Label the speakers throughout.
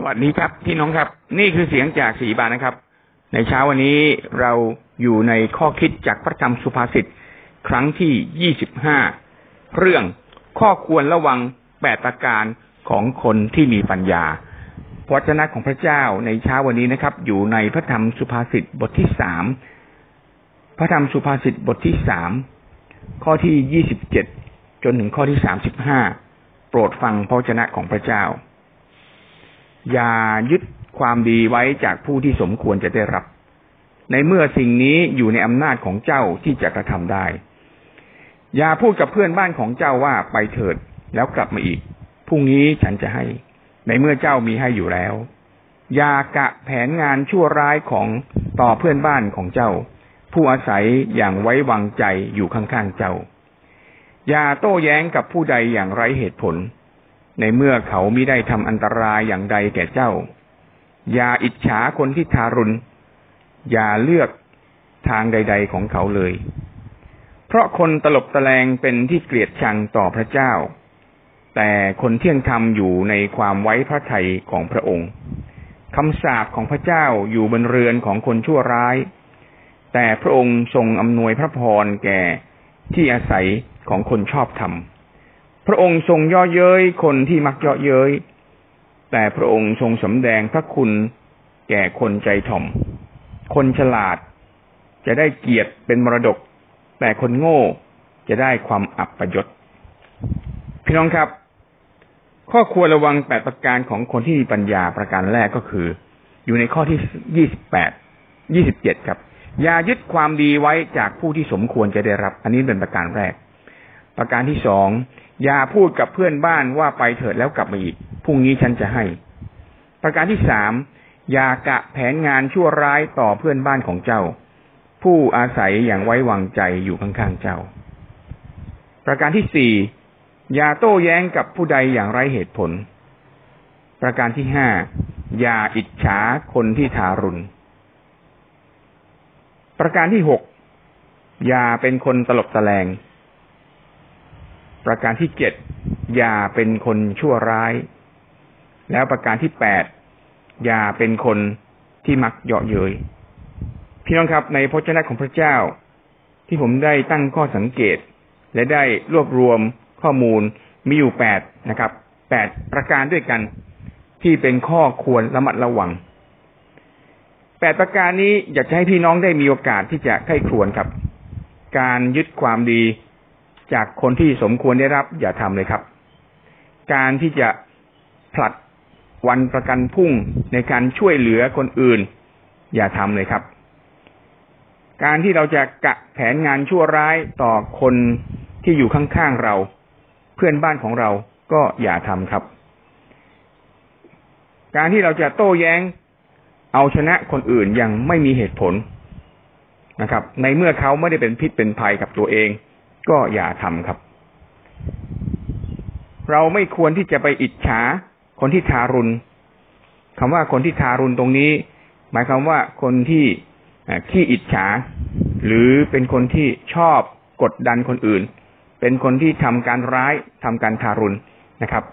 Speaker 1: สวัสดีครับพี่น้องครับ นี่คือเสียงจากสีบานนะครับ ในเช้าวันนี้เราอยู่ในข้อคิดจากพระธรรมสุภาษิตครั้งที่ยี่สิบห้าเรื่องข้อควรระวังแปดประการของคนที่มีปัญญาพระวจนะของพระเจ้าในเช้าวันนี้นะครับ อยู่ในพระธรรมสุภาษิตบทที่สามพระธรรมสุภาษิตบทที่สามข้อที่ยี่สิบเจ็ดจนถึงข้อที่สามสิบห้าโปรดฟังพระวจนะของพระเจ้า อย่ายึดความดีไว้จากผู้ที่สมควรจะได้รับ ในเมื่อสิ่งนี้อยู่ในอำนาจของเจ้าที่จะกระทำได้ อย่าพูดกับเพื่อนบ้านของเจ้าว่าไปเถิดแล้วกลับมาอีกพรุ่งนี้ฉันจะให้ ในเมื่อเจ้ามีให้อยู่แล้ว อย่ากะแผนงานชั่วร้ายของต่อเพื่อนบ้านของเจ้า ผู้อาศัยอย่างไว้วางใจอยู่ข้างๆเจ้า อย่าโต้แย้งกับผู้ใดอย่างไร้เหตุผล ในเมื่อเขามิได้ทำอันตรายอย่างใดแก่เจ้า อย่าอิจฉาคนที่ทารุณ อย่าเลือกทางใด ๆของเขาเลย เพราะคนตลบตะแลงเป็นที่เกลียดชังต่อพระเจ้า แต่คนเที่ยงธรรมอยู่ในความไว้พระทัยของพระองค์คำสาปของพระเจ้าอยู่บนเรือนของคนชั่วร้าย แต่พระองค์ทรงอำนวยพระพรแก่ที่อาศัยของคนชอบธรรม พระองค์ทรงย่อเย้ยคนที่มักย่อเย้ย แต่พระองค์ทรงสำแดงพระคุณแก่คนใจถ่อม คนฉลาด จะได้เกียรติเป็นมรดก แต่คนโง่จะได้ความอับประยศพี่น้องครับ ข้อควรระวังแปดประการของคนที่มีปัญญาประการแรกก็คือ อยู่ในข้อที่ยี่สิบแปดยี่สิบเจ็ดครับ อย่ายึดความดีไว้จากผู้ที่สมควรจะได้รับ อันนี้เป็นประการแรก ประการที่สอง อย่าพูดกับเพื่อนบ้านว่าไปเถิดแล้วกลับมาอีกพรุ่งนี้ฉันจะให้ ประการที่สามอย่ากะแผนงานชั่วร้ายต่อเพื่อนบ้านของเจ้า ผู้อาศัยอย่างไว้วางใจอยู่ข้างๆเจ้า ประการที่สี่อย่าโต้แย้งกับผู้ใดอย่างไร้เหตุผล ประการที่ห้าอย่าอิจฉาคนที่ทารุณ ประการที่หกอย่าเป็นคนตลบตะแลง ประการที่เจ็ดอย่าเป็นคนชั่วร้าย แล้วประการที่แปดอย่าเป็นคนที่มักเยาะเย้ยพี่น้องครับในพระเจ้าของพระเจ้า ที่ผมได้ตั้งข้อสังเกต และได้รวบรวมข้อมูลมีอยู่แปดนะครับแปดประการด้วยกัน ที่เป็นข้อควรระมัดระวังแปดประการนี้อยากจะให้พี่น้องได้มีโอกาสที่จะไข้ครวนครับ การยึดความดี จากคนที่สมควรได้รับ อย่าทำเลยครับ การที่จะผลัดวันประกันพุ่งในการช่วยเหลือคนอื่น อย่าทำเลยครับ การที่เราจะกะแผนงานชั่วร้ายต่อคนที่อยู่ข้างๆเรา เพื่อนบ้านของเราก็อย่าทำครับ การที่เราจะโต้แย้ง เอาชนะคนอื่นยังไม่มีเหตุผลนะครับ ในเมื่อเขาไม่ได้เป็นพิษเป็นภัยกับตัวเอง ก็อย่าทำครับ เราไม่ควรที่จะไปอิจฉาคนที่ทารุณคำว่าคนที่ทารุณตรงนี้ หมายความว่าคนที่ขี้อิจฉา หรือเป็นคนที่ชอบกดดันคนอื่น เป็นคนที่ทำการร้ายทำการทารุณนะครับ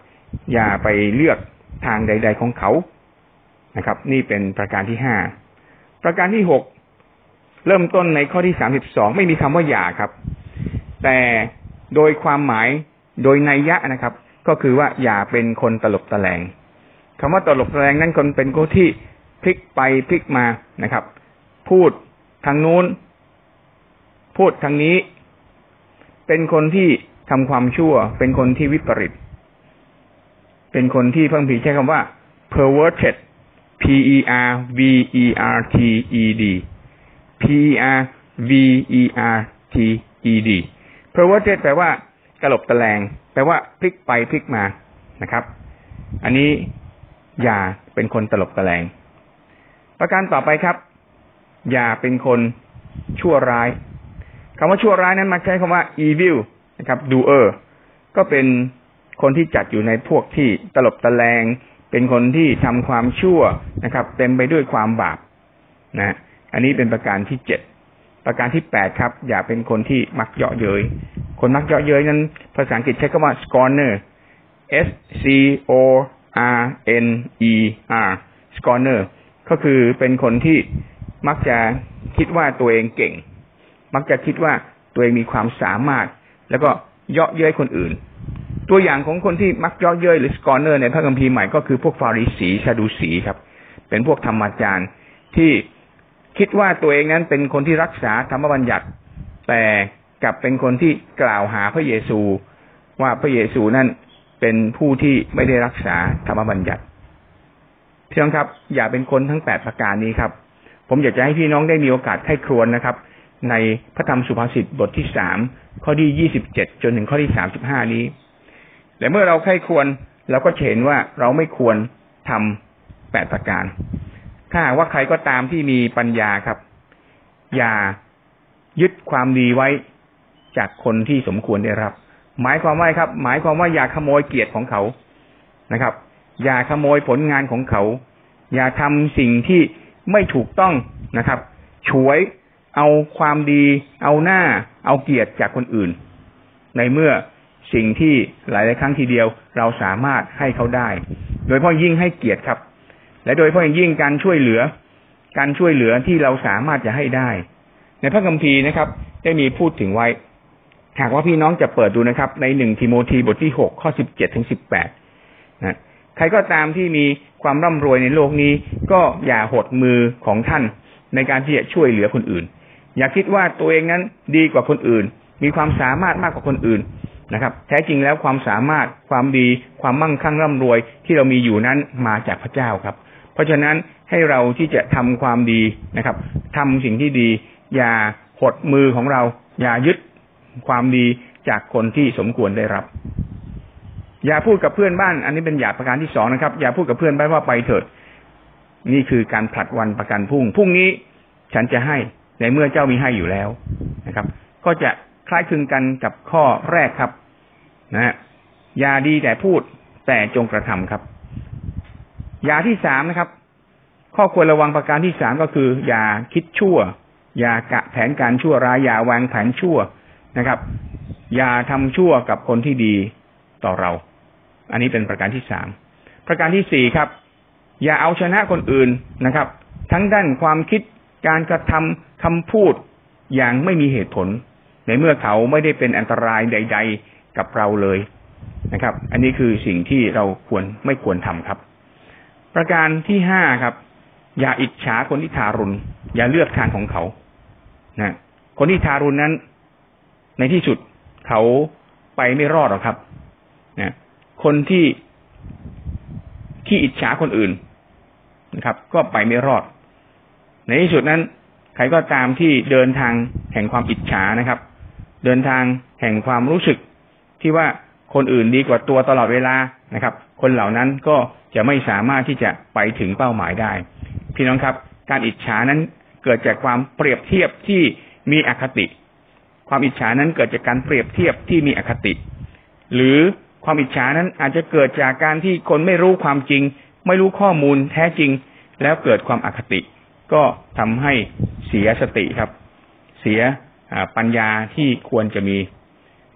Speaker 1: อย่าไปเลือกทางใด ๆของเขานะครับ นี่เป็นประการที่ห้าประการที่หกเริ่มต้นในข้อที่สามสิบสองไม่มีคำว่าอย่าครับ แต่โดยความหมายโดยนัยยะนะครับ ก็คือว่าอย่าเป็นคนตลบตะแลงคำว่าตลบตะแลงนั่นคนเป็นคนที่พลิกไปพลิกมานะครับ พูดทางนู้น พูดทางนี้ เป็นคนที่ทำความชั่ว เป็นคนที่วิปริต เป็นคนที่เพิ่งผีใช้คำว่า perverted p e r v e r t e d p e r v e r t e d perverted แปลว่ากระหลบตะแลง แปลว่าพลิกไปพลิกมานะครับ อันนี้อย่าเป็นคนตลบตะแลง ประการต่อไปครับ อย่าเป็นคนชั่วร้ายคำว่าชั่วร้ายนั้นมาใช้คำว่า evil นะครับ doer ก็เป็นคนที่จัดอยู่ในพวกที่ตลบตะแลง เป็นคนที่ทำความชั่วนะครับ เต็มไปด้วยความบาปนะ อันนี้เป็นประการที่เจ็ด ประการที่แปดครับ อย่าเป็นคนที่มักเยาะเย้ยคนมักเยาะเย้ยนั้น ภาษาอังกฤษใช้คำว่า scorner S C O R N E R scorner ก็คือเป็นคนที่มักจะคิดว่าตัวเองเก่ง มักจะคิดว่าตัวเองมีความสามารถ แล้วก็เยาะเย้ยคนอื่น ตัวอย่างของคนที่มักเยาะเย้ยหรือ scorner ในพระคัมภีร์ใหม่ก็คือพวกฟาริสี สะดูสีครับ เป็นพวกธรรมจารย์ที่ คิดว่าตัวเองนั้นเป็นคนที่รักษาธรรมบัญญัติ แต่กลับเป็นคนที่กล่าวหาพระเยซู ว่าพระเยซูนั้นเป็นผู้ที่ไม่ได้รักษาธรรมบัญญัติพี่น้องครับ อย่าเป็นคนทั้งแปดประการนี้ครับ ผมอยากจะให้พี่น้องได้มีโอกาสไข้ครวนนะครับ ในพระธรรมสุภาษิตบทที่สามข้อที่ยี่สิบเจ็ดจนถึงข้อที่สามสิบห้านี้แต่เมื่อเราไข้ควรเราก็เห็นว่าเราไม่ควรทำแปดประการ ถ้าว่าใครก็ตามที่มีปัญญาครับ อย่ายึดความดีไว้จากคนที่สมควรได้รับ หมายความว่าครับ หมายความว่าอย่าขโมยเกียรติของเขานะครับ อย่าขโมยผลงานของเขา อย่าทำสิ่งที่ไม่ถูกต้องนะครับฉวยเอาความดี เอาหน้า เอาเกียรติจากคนอื่น ในเมื่อสิ่งที่หลายหลายครั้งทีเดียว เราสามารถให้เขาได้ โดยเพราะยิ่งให้เกียรติครับ และโดยเพราะยิ่งการช่วยเหลือ การช่วยเหลือที่เราสามารถจะให้ได้ ในพระคัมภีร์นะครับ ได้มีพูดถึงไว้ หากว่าพี่น้องจะเปิดดูนะครับ ในหนึ่งทิโมธีบทที่หกข้อสิบเจ็ดถึงสิบแปดนะใครก็ตามที่มีความร่ำรวยในโลกนี้ ก็อย่าหดมือของท่านในการที่จะช่วยเหลือคนอื่น อย่าคิดว่าตัวเองนั้นดีกว่าคนอื่น มีความสามารถมากกว่าคนอื่นนะครับ แท้จริงแล้วความสามารถความดี ความมั่งคั่งร่ำรวยที่เรามีอยู่นั้นมาจากพระเจ้าครับ เพราะฉะนั้นให้เราที่จะทำความดีนะครับทำสิ่งที่ดี อย่าหดมือของเรา อย่ายึดความดีจากคนที่สมควรได้รับ อย่าพูดกับเพื่อนบ้าน อันนี้เป็นหยาประการที่สองนะครับ อย่าพูดกับเพื่อนบ้านว่าไปเถิด นี่คือการผลัดวันประกันพรุ่งพรุ่งนี้ฉันจะให้ในเมื่อเจ้ามีให้อยู่แล้วนะครับ ก็จะคล้ายคลึงกันกับข้อแรกครับ นะฮะอย่าดีแต่พูดแต่จงกระทำครับ ยาที่สามนะครับ ข้อควรระวังประการที่สามก็คือ อย่าคิดชั่ว อย่ากะแผนการชั่วร้ายอย่าวางแผนชั่วนะครับ อย่าทำชั่วกับคนที่ดีต่อเรา อันนี้เป็นประการที่สามประการที่สี่ครับ อย่าเอาชนะคนอื่นนะครับ ทั้งด้านความคิดการกระทำคำพูดอย่างไม่มีเหตุผล ในเมื่อเขาไม่ได้เป็นอันตรายใด ๆ กับเราเลยนะครับ อันนี้คือสิ่งที่เราควรไม่ควรทำครับ ประการที่ห้าครับ อย่าอิจฉาคนที่ทารุณ อย่าเลือกทางของเขานะคนที่ทารุณนั้น ในที่สุดเขาไปไม่รอดหรอกครับนะคนที่ที่อิจฉาคนอื่นนะครับ ก็ไปไม่รอด ในที่สุดนั้น ใครก็ตามที่เดินทางแห่งความอิจฉานะครับ เดินทางแห่งความรู้สึกที่ว่าคนอื่นดีกว่าตัวตลอดเวลานะครับ คนเหล่านั้นก็จะไม่สามารถที่จะไปถึงเป้าหมายได้ พี่น้องครับ การอิจฉานั้นเกิดจากความเปรียบเทียบที่มีอคติ ความอิจฉานั้นเกิดจากการเปรียบเทียบที่มีอคติ หรือความอิจฉานั้นอาจจะเกิดจากการที่คนไม่รู้ความจริง ไม่รู้ข้อมูลแท้จริง แล้วเกิดความอคติ ก็ทำให้เสียสติครับ เสียปัญญาที่ควรจะมี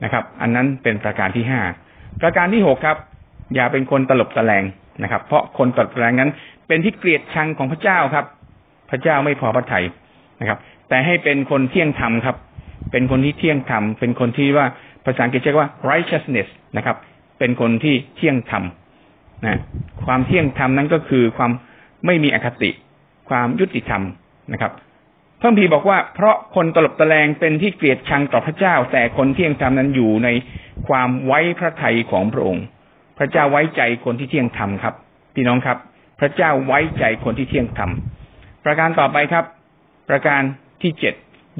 Speaker 1: นะครับ อันนั้นเป็นประการที่ห้าประการที่หกครับ อย่าเป็นคนตลบตะแลงนะครับ เพราะคนตลบตะแลงนั้น เป็นที่เกลียดชังของพระเจ้าครับ พระเจ้าไม่พอพระทัยนะครับ แต่ให้เป็นคนเที่ยงธรรมครับ เป็นคนที่เที่ยงธรรม เป็นคนที่ว่าภาษาอังกฤษเรียกว่า righteousness นะครับ เป็นคนที่เที่ยงธรรมนะความเที่ยงธรรมนั้นก็คือความไม่มีอคติ ความยุติธรรมนะครับพระพีบอกว่าเพราะคนตลบตะแลงเป็นที่เกลียดชังต่อพระเจ้า แต่คนเที่ยงธรรมนั้นอยู่ในความไว้พระทัยของพระองค์ พระเจ้าไว้ใจคนที่เที่ยงธรรมครับพี่น้องครับ พระเจ้าไว้ใจคนที่เที่ยงธรรมประการต่อไปครับ ประการที่เจ็ด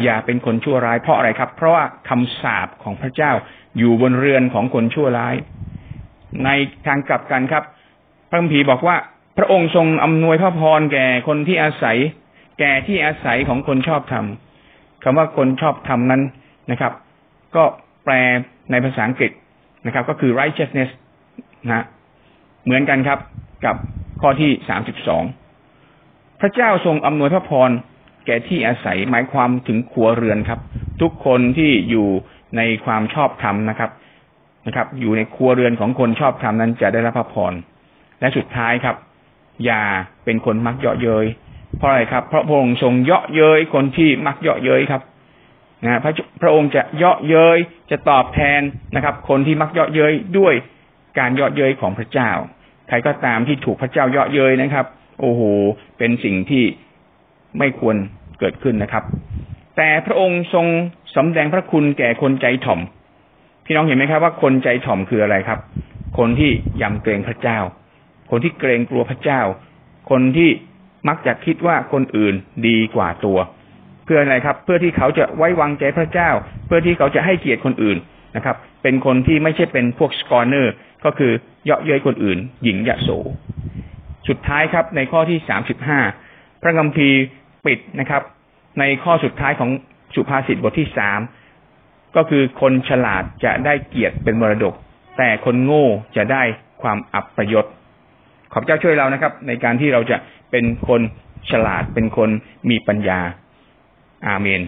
Speaker 1: อย่าเป็นคนชั่วร้ายเพราะอะไรครับ เพราะว่าคำสาปของพระเจ้าอยู่บนเรือนของคนชั่วร้าย ในทางกลับกันครับ พระพีบอกว่า พระองค์ทรงอำนวยพระพรแก่คนที่อาศัย แก่ที่อาศัยของคนชอบธรรมคำว่าคนชอบธรรมนั้นนะครับ ก็แปลในภาษาอังกฤษนะครับ ก็คือ righteousness นะเหมือนกันครับกับข้อที่สามสิบสองพระเจ้าทรงอำนวยพระพรแก่ที่อาศัยหมายความถึงครัวเรือนครับ ทุกคนที่อยู่ในความชอบธรรมนะครับนะครับ อยู่ในครัวเรือนของคนชอบธรรมนั้นจะได้รับพระพรและสุดท้ายครับ อย่าเป็นคนมักเยาะเย้ยเพราะอะไรครับ เพราะพระองค์ทรงเยาะเย้ยคนที่มักเยาะเย้ยครับนะพระพระองค์จะเยาะเย้ยจะตอบแทนนะครับ คนที่มักเยาะเย้ยด้วย การเยาะเย้ยของพระเจ้า ใครก็ตามที่ถูกพระเจ้าเยาะเย้ยนะครับ โอ้โห เป็นสิ่งที่ไม่ควรเกิดขึ้นนะครับ แต่พระองค์ทรงสำแดงพระคุณแก่คนใจถ่อม พี่น้องเห็นไหมครับว่าคนใจถ่อมคืออะไรครับ คนที่ยำเกรงพระเจ้า คนที่เกรงกลัวพระเจ้า คนที่มักจะคิดว่าคนอื่นดีกว่าตัว เพื่ออะไรครับ เพื่อที่เขาจะไว้วางใจพระเจ้า เพื่อที่เขาจะให้เกียรติคนอื่นนะครับ เป็นคนที่ไม่ใช่เป็นพวกสกอร์เนอร์ ก็คือเยาะเย้ยคนอื่น หญิงยะโส สุดท้ายครับ ในข้อที่สามสิบห้าพระคัมภีร์ปิดนะครับ ในข้อสุดท้ายของสุภาษิตบทที่สามก็คือคนฉลาดจะได้เกียรติเป็นมรดก แต่คนโง่จะได้ความอับประยศขอบเจ้าช่วยเรานะครับ ในการที่เราจะเป็นคนฉลาดเป็นคนมีปัญญา อาเมน